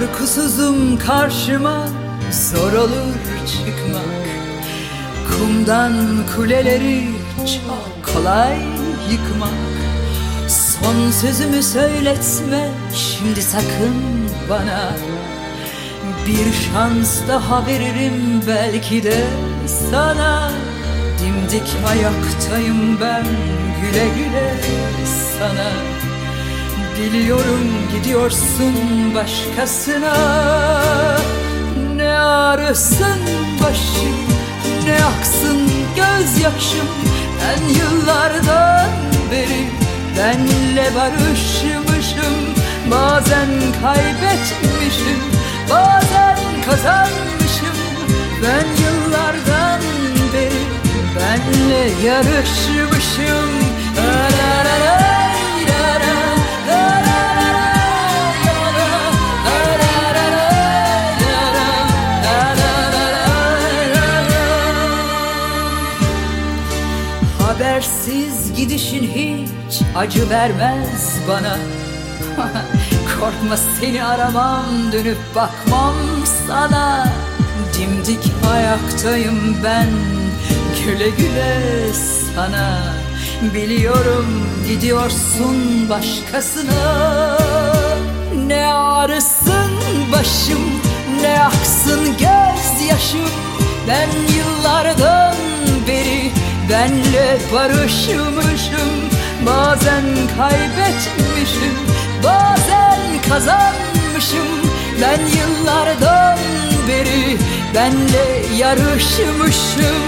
Uykusuzum karşıma zor olur çıkmak. Kumdan kuleleri çok kolay yıkmak. Son sözümü söyletme şimdi sakın bana. Bir şans daha veririm belki de sana. Dimdik ayaktayım ben güle güle sana Biliyorum gidiyorsun başkasına. Ne ağrısın başım Ne aksın gözyaşım. Ben yıllardan beri Benle barışmışım. Bazen kaybetmişim Bazen kazanmışım. Ben yıllardan beri Benle yarışmışım. La Habersiz gidişin hiç acı vermez bana. Korkma seni aramam dönüp bakmam sana. Dimdik ayaktayım ben güle güle sana. Biliyorum gidiyorsun başkasına. Ne ağrısın başım ne aksın gözyaşım. Ben benle barışmışım Bazen kaybetmişim bazen kazanmışım. Ben yıllardan beri benle yarışmışım.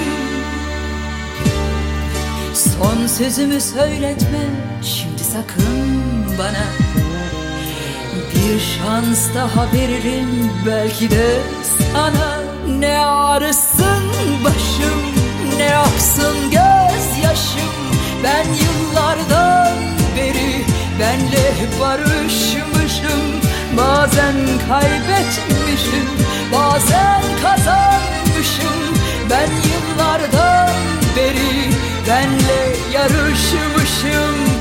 Son sözümü söyletme şimdi sakın bana. Bir şans daha veririm belki de sana. Ne ağrısın başım ne aksın gözyaşım? Ben yıllardan beri benle barışmışım. Bazen kaybetmişim bazen kazanmışım. Ben yıllardan beri benle yarışmışım